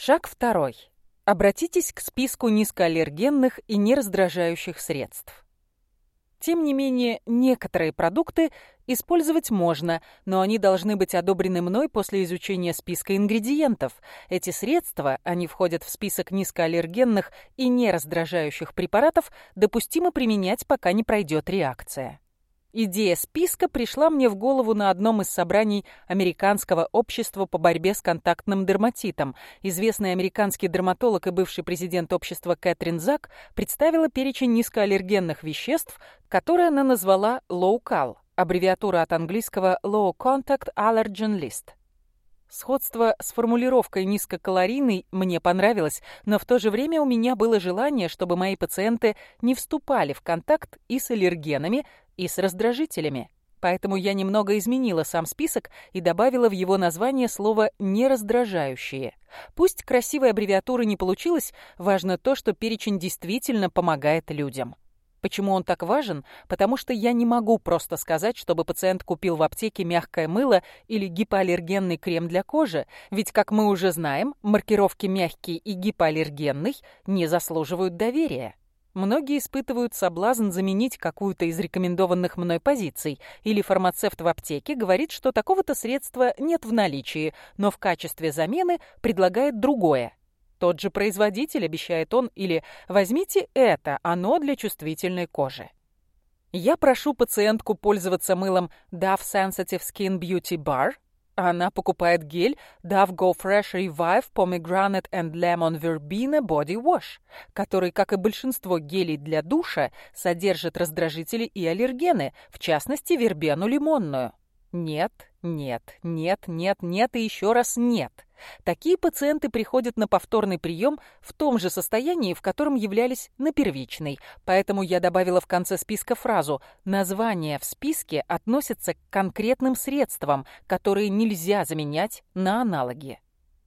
Шаг второй. Обратитесь к списку низкоаллергенных и нераздражающих средств. Тем не менее, некоторые продукты использовать можно, но они должны быть одобрены мной после изучения списка ингредиентов. Эти средства, они входят в список низкоаллергенных и нераздражающих препаратов, допустимо применять, пока не пройдет реакция. Идея списка пришла мне в голову на одном из собраний Американского общества по борьбе с контактным дерматитом. Известный американский дерматолог и бывший президент общества Кэтрин Зак представила перечень низкоаллергенных веществ, которые она назвала Low Cal аббревиатура от английского «Low Contact Allergen List». Сходство с формулировкой «низкокалорийный» мне понравилось, но в то же время у меня было желание, чтобы мои пациенты не вступали в контакт и с аллергенами, и с раздражителями. Поэтому я немного изменила сам список и добавила в его название слово «нераздражающие». Пусть красивой аббревиатуры не получилось, важно то, что перечень действительно помогает людям. Почему он так важен? Потому что я не могу просто сказать, чтобы пациент купил в аптеке мягкое мыло или гипоаллергенный крем для кожи, ведь, как мы уже знаем, маркировки «мягкий» и «гипоаллергенный» не заслуживают доверия. Многие испытывают соблазн заменить какую-то из рекомендованных мной позиций, или фармацевт в аптеке говорит, что такого-то средства нет в наличии, но в качестве замены предлагает другое. Тот же производитель, обещает он, или «возьмите это, оно для чувствительной кожи». Я прошу пациентку пользоваться мылом Dove Sensitive Skin Beauty Bar – она покупает гель Dove Go Fresh Revive Pomegranate and Lemon Verbena Body Wash, который, как и большинство гелей для душа, содержит раздражители и аллергены, в частности вербену лимонную. Нет, нет, нет, нет, нет и еще раз нет. Такие пациенты приходят на повторный прием в том же состоянии, в котором являлись на первичный. Поэтому я добавила в конце списка фразу «Название в списке относится к конкретным средствам, которые нельзя заменять на аналоги».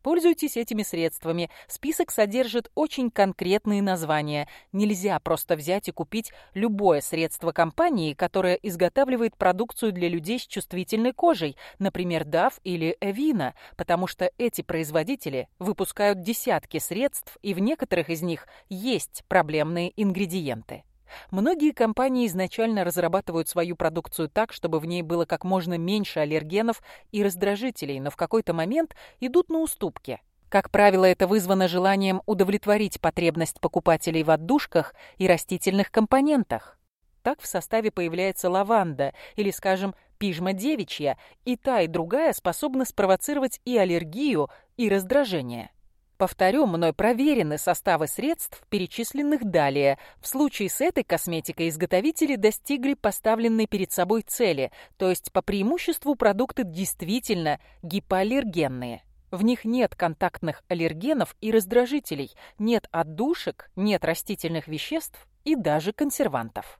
Пользуйтесь этими средствами. Список содержит очень конкретные названия. Нельзя просто взять и купить любое средство компании, которое изготавливает продукцию для людей с чувствительной кожей, например, DAF или Evina, потому что эти производители выпускают десятки средств, и в некоторых из них есть проблемные ингредиенты. Многие компании изначально разрабатывают свою продукцию так, чтобы в ней было как можно меньше аллергенов и раздражителей, но в какой-то момент идут на уступки. Как правило, это вызвано желанием удовлетворить потребность покупателей в отдушках и растительных компонентах. Так в составе появляется лаванда или, скажем, пижма девичья, и та, и другая способны спровоцировать и аллергию, и раздражение. Повторю, мной проверены составы средств, перечисленных далее. В случае с этой косметикой изготовители достигли поставленной перед собой цели, то есть по преимуществу продукты действительно гипоаллергенные. В них нет контактных аллергенов и раздражителей, нет отдушек, нет растительных веществ и даже консервантов.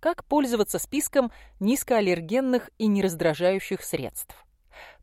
Как пользоваться списком низкоаллергенных и нераздражающих средств?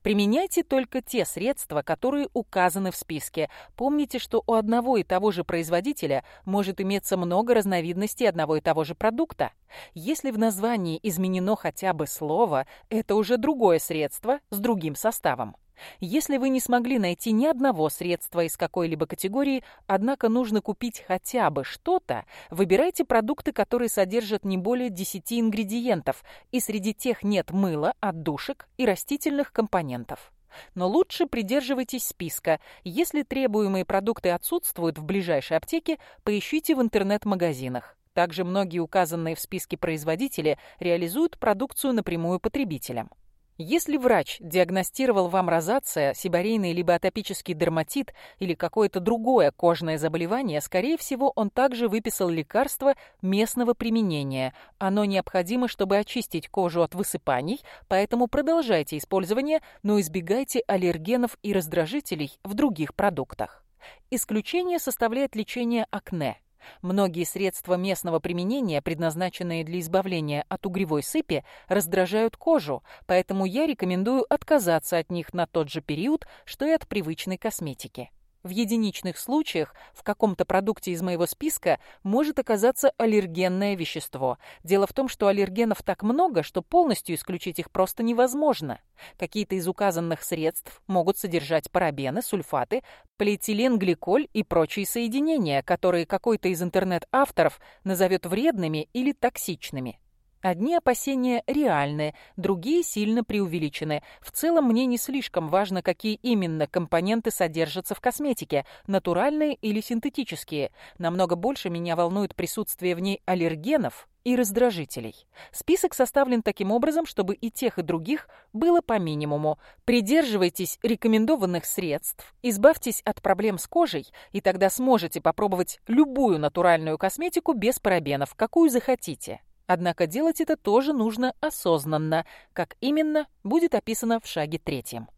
Применяйте только те средства, которые указаны в списке. Помните, что у одного и того же производителя может иметься много разновидностей одного и того же продукта. Если в названии изменено хотя бы слово, это уже другое средство с другим составом. Если вы не смогли найти ни одного средства из какой-либо категории, однако нужно купить хотя бы что-то, выбирайте продукты, которые содержат не более 10 ингредиентов, и среди тех нет мыла, отдушек и растительных компонентов. Но лучше придерживайтесь списка. Если требуемые продукты отсутствуют в ближайшей аптеке, поищите в интернет-магазинах. Также многие указанные в списке производители реализуют продукцию напрямую потребителям. Если врач диагностировал вам розация, сибарейный либо атопический дерматит или какое-то другое кожное заболевание, скорее всего, он также выписал лекарство местного применения. Оно необходимо, чтобы очистить кожу от высыпаний, поэтому продолжайте использование, но избегайте аллергенов и раздражителей в других продуктах. Исключение составляет лечение акне – Многие средства местного применения, предназначенные для избавления от угревой сыпи, раздражают кожу, поэтому я рекомендую отказаться от них на тот же период, что и от привычной косметики. В единичных случаях в каком-то продукте из моего списка может оказаться аллергенное вещество. Дело в том, что аллергенов так много, что полностью исключить их просто невозможно. Какие-то из указанных средств могут содержать парабены, сульфаты, полиэтиленгликоль и прочие соединения, которые какой-то из интернет-авторов назовет вредными или токсичными. Одни опасения реальны, другие сильно преувеличены. В целом мне не слишком важно, какие именно компоненты содержатся в косметике, натуральные или синтетические. Намного больше меня волнует присутствие в ней аллергенов и раздражителей. Список составлен таким образом, чтобы и тех, и других было по минимуму. Придерживайтесь рекомендованных средств, избавьтесь от проблем с кожей, и тогда сможете попробовать любую натуральную косметику без парабенов, какую захотите. Однако делать это тоже нужно осознанно, как именно будет описано в шаге третьем.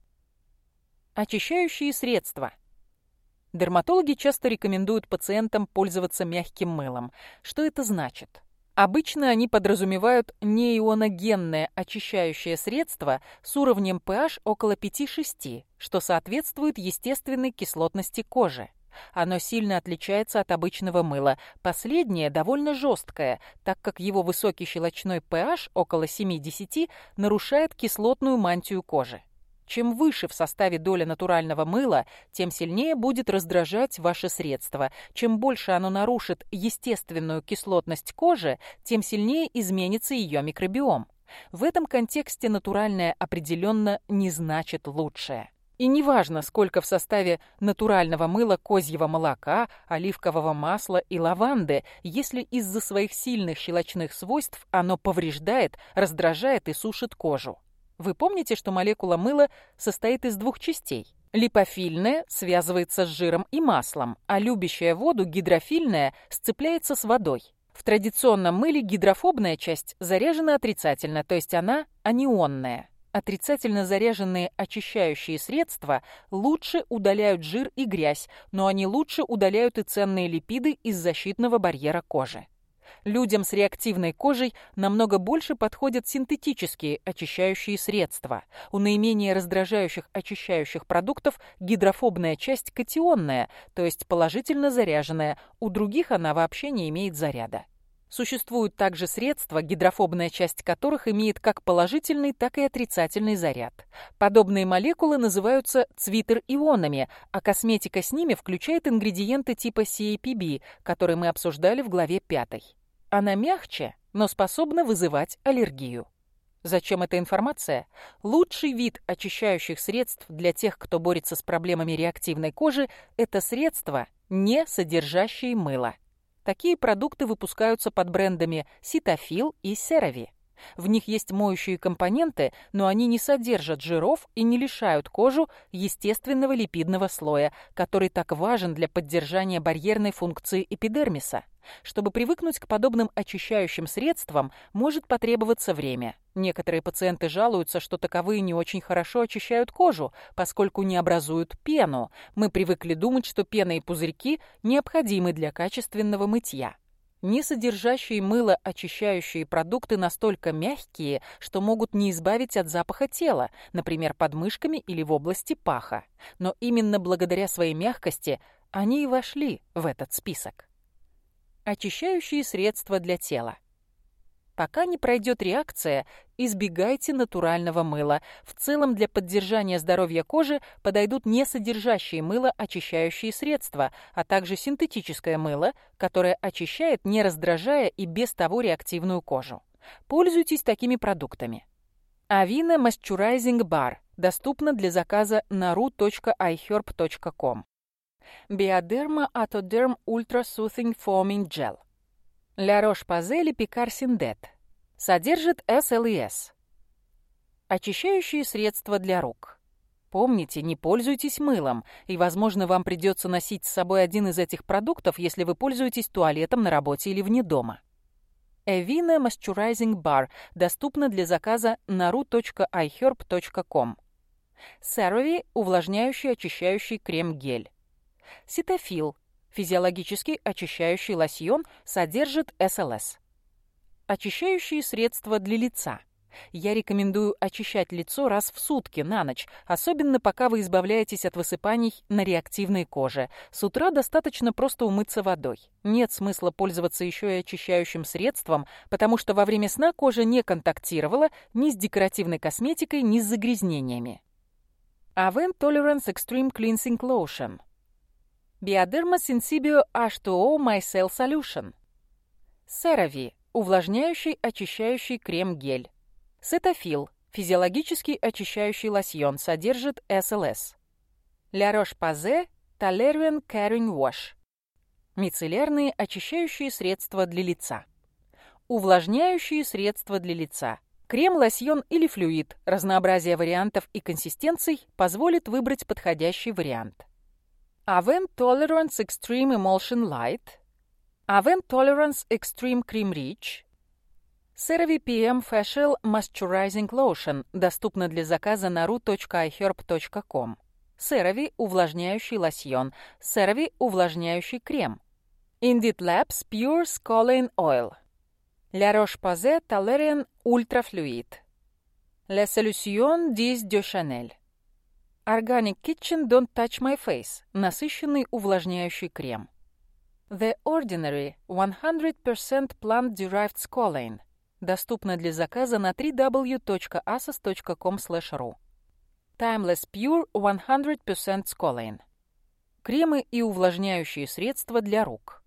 Очищающие средства. Дерматологи часто рекомендуют пациентам пользоваться мягким мылом. Что это значит? Обычно они подразумевают неионогенное очищающее средство с уровнем pH около 5-6, что соответствует естественной кислотности кожи. Оно сильно отличается от обычного мыла. Последнее довольно жесткое, так как его высокий щелочной pH около 7-10 нарушает кислотную мантию кожи. Чем выше в составе доля натурального мыла, тем сильнее будет раздражать ваше средство. Чем больше оно нарушит естественную кислотность кожи, тем сильнее изменится ее микробиом. В этом контексте натуральное определенно не значит лучшее. И неважно, сколько в составе натурального мыла, козьего молока, оливкового масла и лаванды, если из-за своих сильных щелочных свойств оно повреждает, раздражает и сушит кожу. Вы помните, что молекула мыла состоит из двух частей? Липофильная связывается с жиром и маслом, а любящая воду гидрофильная сцепляется с водой. В традиционном мыле гидрофобная часть заряжена отрицательно, то есть она анионная. Отрицательно заряженные очищающие средства лучше удаляют жир и грязь, но они лучше удаляют и ценные липиды из защитного барьера кожи. Людям с реактивной кожей намного больше подходят синтетические очищающие средства. У наименее раздражающих очищающих продуктов гидрофобная часть катионная, то есть положительно заряженная, у других она вообще не имеет заряда. Существуют также средства, гидрофобная часть которых имеет как положительный, так и отрицательный заряд. Подобные молекулы называются цвитер-ионами, а косметика с ними включает ингредиенты типа CAPB, которые мы обсуждали в главе 5. Она мягче, но способна вызывать аллергию. Зачем эта информация? Лучший вид очищающих средств для тех, кто борется с проблемами реактивной кожи, это средства, не содержащие мыло. Такие продукты выпускаются под брендами «Ситофил» и «Серови». В них есть моющие компоненты, но они не содержат жиров и не лишают кожу естественного липидного слоя, который так важен для поддержания барьерной функции эпидермиса. Чтобы привыкнуть к подобным очищающим средствам, может потребоваться время. Некоторые пациенты жалуются, что таковые не очень хорошо очищают кожу, поскольку не образуют пену. Мы привыкли думать, что пена и пузырьки необходимы для качественного мытья. Не содержащие мыло очищающие продукты настолько мягкие, что могут не избавить от запаха тела, например, подмышками или в области паха. Но именно благодаря своей мягкости они и вошли в этот список. Очищающие средства для тела. Пока не пройдет реакция, избегайте натурального мыла. В целом для поддержания здоровья кожи подойдут не содержащие мыло очищающие средства, а также синтетическое мыло, которое очищает, не раздражая и без того реактивную кожу. Пользуйтесь такими продуктами. Avina Moisturizing Bar доступна для заказа на ru.iherb.com. Биодерма Атодерм Ультра Soothing Foaming Gel. Ля Рош-Пазель Пикар Синдет. Содержит SLES. Очищающие средства для рук. Помните, не пользуйтесь мылом, и, возможно, вам придется носить с собой один из этих продуктов, если вы пользуетесь туалетом на работе или вне дома. Эвина Moisturizing Bar доступна для заказа на ru.iherb.com. CeraVe – увлажняющий очищающий крем-гель. Ситофил – физиологический очищающий лосьон, содержит СЛС. Очищающие средства для лица – я рекомендую очищать лицо раз в сутки на ночь, особенно пока вы избавляетесь от высыпаний на реактивной коже. С утра достаточно просто умыться водой. Нет смысла пользоваться еще и очищающим средством, потому что во время сна кожа не контактировала ни с декоративной косметикой, ни с загрязнениями. Avent Tolerance Extreme Cleansing Lotion – Bioderma Sensibio H2O Mycel Solution. Cerave – увлажняющий очищающий крем-гель. Cetaphil – физиологический очищающий лосьон, содержит SLS. Ля Рош-Пазе – Толеруен Carrying Wash. Мицеллярные очищающие средства для лица. Увлажняющие средства для лица. Крем, лосьон или флюид. Разнообразие вариантов и консистенций позволит выбрать подходящий вариант. AVM Tolerance Extreme Emulsion Light, AVM Tolerance Extreme Cream Rich, CeraVe PM Facial Moisturizing Lotion доступно для заказа на ru.iherb.com. CeraVe увлажняющий лосьон, CeraVe увлажняющий крем. Indeed Labs Pure Scolane Oil. La Roche-Posay Tolerian Ultra Fluid. La Solution 10 de Chanel. Organic Kitchen Don't Touch My Face – насыщенный увлажняющий крем. The Ordinary 100% Plant-Derived Squalane доступно для заказа на www.asos.com.ru. Timeless Pure 100% Squalane. Кремы и увлажняющие средства для рук.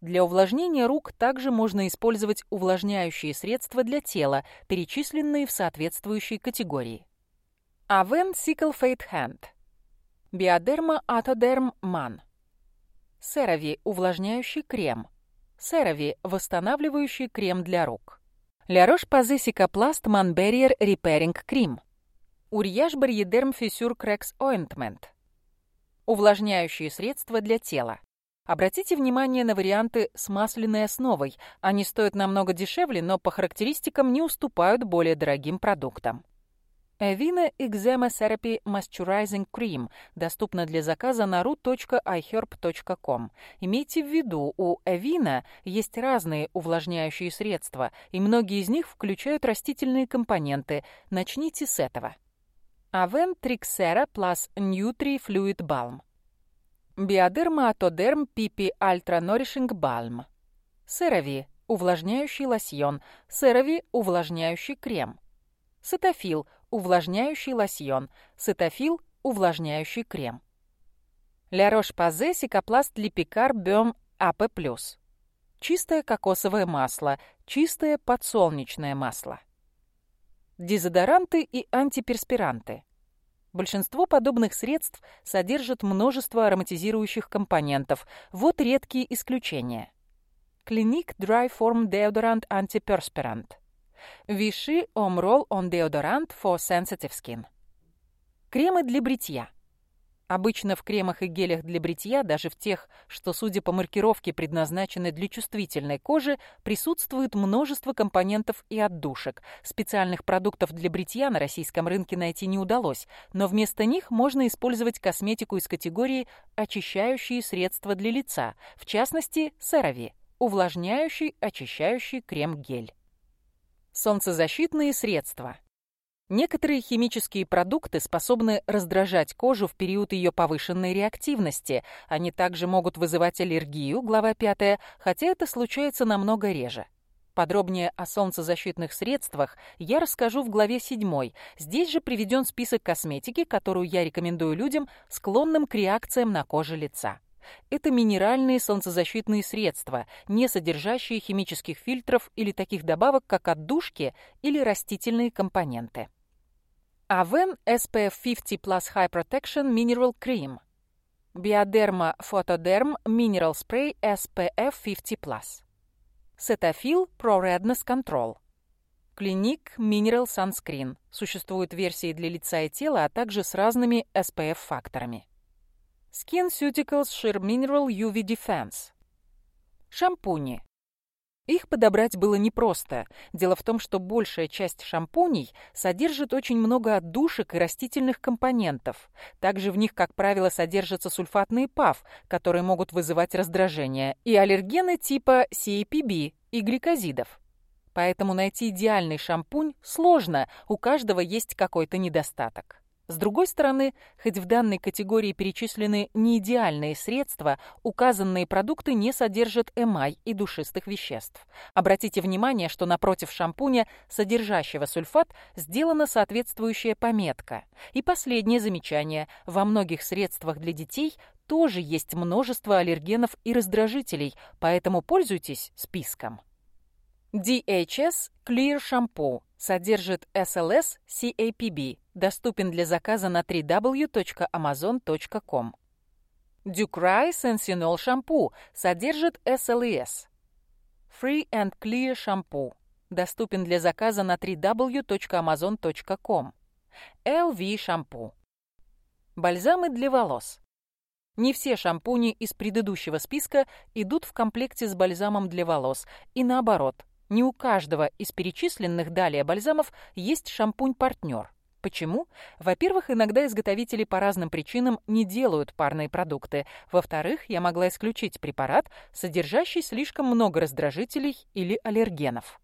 Для увлажнения рук также можно использовать увлажняющие средства для тела, перечисленные в соответствующей категории. Avène Cicalfate Hand. Bioderma Atoderm Mains. CeraVe увлажняющий крем. CeraVe восстанавливающий крем для рук. La Roche-Posay Cicaplast Mains Barrier Repairing Cream. Uriage Bariéderm Fissures Cracks Ointment, Увлажняющие средства для тела. Обратите внимание на варианты с масляной основой. Они стоят намного дешевле, но по характеристикам не уступают более дорогим продуктам. Эвина Экзема Серапи Moisturizing Cream доступна для заказа на ru.iherb.com. Имейте в виду, у Эвина есть разные увлажняющие средства, и многие из них включают растительные компоненты. Начните с этого. Aven Trixera Plus Nutri Fluid Balm. Биодерма Атодерм Пипи Альтра Норишинг Balm. Сырови – увлажняющий лосьон. Сырови – увлажняющий крем. Цитофил – увлажняющий лосьон, цитофил – увлажняющий крем. Ля Рош-Пазе Сикопласт Липикар Бем АП+. Чистое кокосовое масло, чистое подсолнечное масло. Дезодоранты и антиперспиранты. Большинство подобных средств содержат множество ароматизирующих компонентов. Вот редкие исключения. Клиник Dry Form Deodorant Antiperspirant – Vichy Home Roll on Deodorant for Sensitive Skin. Кремы для бритья. Обычно в кремах и гелях для бритья, даже в тех, что, судя по маркировке, предназначены для чувствительной кожи, присутствует множество компонентов и отдушек. Специальных продуктов для бритья на российском рынке найти не удалось, но вместо них можно использовать косметику из категории «очищающие средства для лица», в частности, CeraVe – увлажняющий, очищающий крем-гель. Солнцезащитные средства. Некоторые химические продукты способны раздражать кожу в период ее повышенной реактивности. Они также могут вызывать аллергию, глава 5, хотя это случается намного реже. Подробнее о солнцезащитных средствах я расскажу в главе 7. Здесь же приведен список косметики, которую я рекомендую людям, склонным к реакциям на коже лица это минеральные солнцезащитные средства, не содержащие химических фильтров или таких добавок, как отдушки или растительные компоненты. Aven SPF 50 Plus High Protection Mineral Cream. Bioderma Photoderm Mineral Spray SPF 50 Plus. Cetaphil Pro Redness Control. Клиник Mineral Sunscreen. Существуют версии для лица и тела, а также с разными SPF-факторами. SkinCeuticals Sheer Mineral UV Defense. Шампуни. Их подобрать было непросто. Дело в том, что большая часть шампуней содержит очень много отдушек и растительных компонентов. Также в них, как правило, содержатся сульфатные ПАВ, которые могут вызывать раздражение, и аллергены типа CAPB и гликозидов. Поэтому найти идеальный шампунь сложно, у каждого есть какой-то недостаток. С другой стороны, хоть в данной категории перечислены неидеальные средства, указанные продукты не содержат эмай и душистых веществ. Обратите внимание, что напротив шампуня, содержащего сульфат, сделана соответствующая пометка. И последнее замечание. Во многих средствах для детей тоже есть множество аллергенов и раздражителей, поэтому пользуйтесь списком. DHS Clear Shampoo Содержит SLS CAPB. Доступен для заказа на www.amazon.com. Dukrai Sensinol шампу. Содержит SLS. Free and Clear шампу. Доступен для заказа на www.amazon.com. LV шампу. Бальзамы для волос. Не все шампуни из предыдущего списка идут в комплекте с бальзамом для волос, и наоборот. Не у каждого из перечисленных далее бальзамов есть шампунь-партнер. Почему? Во-первых, иногда изготовители по разным причинам не делают парные продукты. Во-вторых, я могла исключить препарат, содержащий слишком много раздражителей или аллергенов.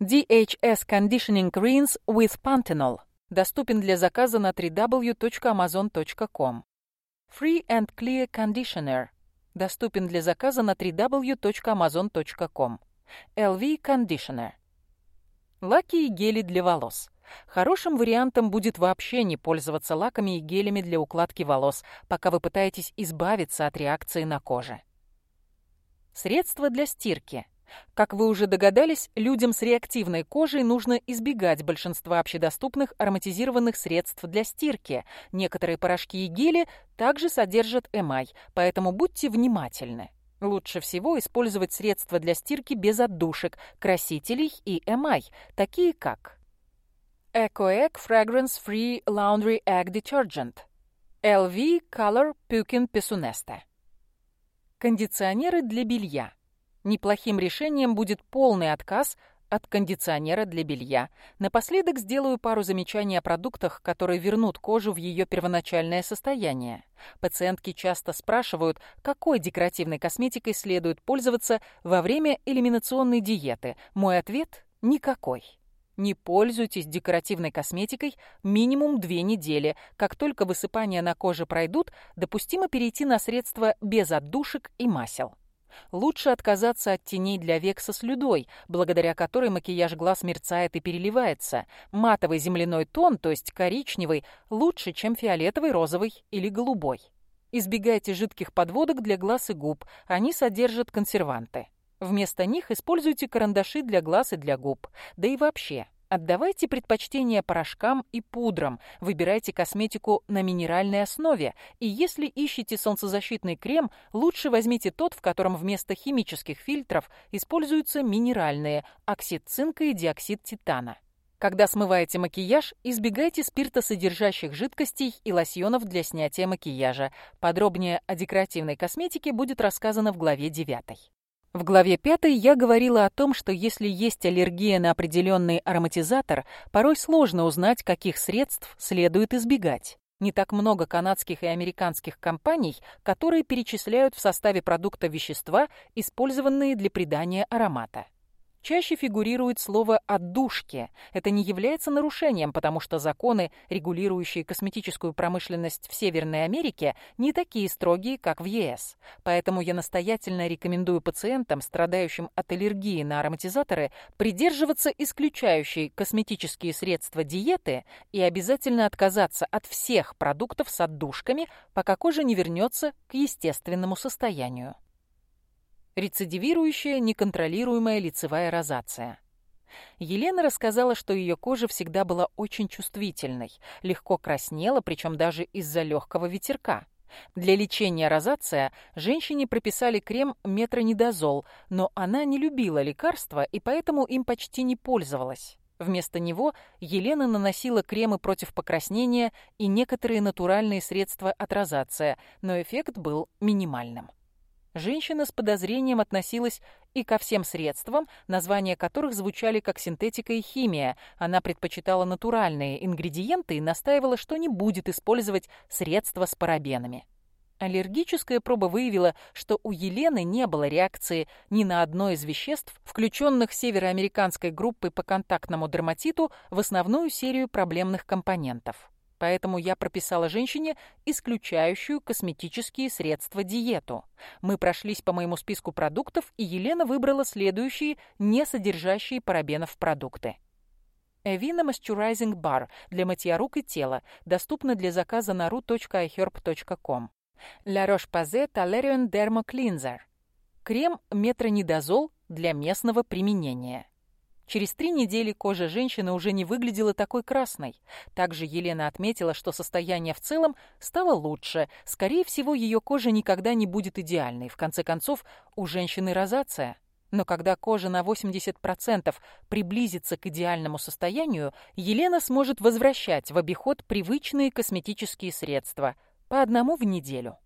DHS Conditioning Greens with Pantenol доступен для заказа на www.amazon.com. Free and Clear Conditioner доступен для заказа на www.amazon.com. LV Conditioner. Лаки и гели для волос. Хорошим вариантом будет вообще не пользоваться лаками и гелями для укладки волос, пока вы пытаетесь избавиться от реакции на коже. Средства для стирки. Как вы уже догадались, людям с реактивной кожей нужно избегать большинства общедоступных ароматизированных средств для стирки. Некоторые порошки и гели также содержат эмай, поэтому будьте внимательны. Лучше всего использовать средства для стирки без отдушек, красителей и эмай, такие как EcoEgg Fragrance Free Laundry Egg Detergent, LV Color Pukin Pesunesta. Кондиционеры для белья. Неплохим решением будет полный отказ от кондиционера для белья. Напоследок сделаю пару замечаний о продуктах, которые вернут кожу в ее первоначальное состояние. Пациентки часто спрашивают, какой декоративной косметикой следует пользоваться во время элиминационной диеты. Мой ответ – никакой. Не пользуйтесь декоративной косметикой минимум две недели. Как только высыпания на коже пройдут, допустимо перейти на средства без отдушек и масел. Лучше отказаться от теней для век со слюдой, благодаря которой макияж глаз мерцает и переливается. Матовый земляной тон, то есть коричневый, лучше, чем фиолетовый, розовый или голубой. Избегайте жидких подводок для глаз и губ, они содержат консерванты. Вместо них используйте карандаши для глаз и для губ. Да и вообще, Отдавайте предпочтение порошкам и пудрам, выбирайте косметику на минеральной основе, и если ищете солнцезащитный крем, лучше возьмите тот, в котором вместо химических фильтров используются минеральные – оксид цинка и диоксид титана. Когда смываете макияж, избегайте спиртосодержащих жидкостей и лосьонов для снятия макияжа. Подробнее о декоративной косметике будет рассказано в главе 9. В главе 5 я говорила о том, что если есть аллергия на определенный ароматизатор, порой сложно узнать, каких средств следует избегать. Не так много канадских и американских компаний, которые перечисляют в составе продукта вещества, использованные для придания аромата чаще фигурирует слово «отдушки». Это не является нарушением, потому что законы, регулирующие косметическую промышленность в Северной Америке, не такие строгие, как в ЕС. Поэтому я настоятельно рекомендую пациентам, страдающим от аллергии на ароматизаторы, придерживаться исключающей косметические средства диеты и обязательно отказаться от всех продуктов с отдушками, пока кожа не вернется к естественному состоянию. Рецидивирующая неконтролируемая лицевая розация. Елена рассказала, что ее кожа всегда была очень чувствительной, легко краснела, причем даже из-за легкого ветерка. Для лечения розация женщине прописали крем метронидозол, но она не любила лекарства и поэтому им почти не пользовалась. Вместо него Елена наносила кремы против покраснения и некоторые натуральные средства от розация, но эффект был минимальным. Женщина с подозрением относилась и ко всем средствам, названия которых звучали как синтетика и химия. Она предпочитала натуральные ингредиенты и настаивала, что не будет использовать средства с парабенами. Аллергическая проба выявила, что у Елены не было реакции ни на одно из веществ, включенных североамериканской группой по контактному дерматиту в основную серию проблемных компонентов поэтому я прописала женщине исключающую косметические средства диету. Мы прошлись по моему списку продуктов, и Елена выбрала следующие, не содержащие парабенов продукты. Эвина Moisturizing Бар для мытья рук и тела, доступна для заказа на ru.iherb.com. La Roche-Posay Talerion Dermo Cleanser. Крем Метронидазол для местного применения. Через три недели кожа женщины уже не выглядела такой красной. Также Елена отметила, что состояние в целом стало лучше. Скорее всего, ее кожа никогда не будет идеальной. В конце концов, у женщины розация. Но когда кожа на 80% приблизится к идеальному состоянию, Елена сможет возвращать в обиход привычные косметические средства по одному в неделю.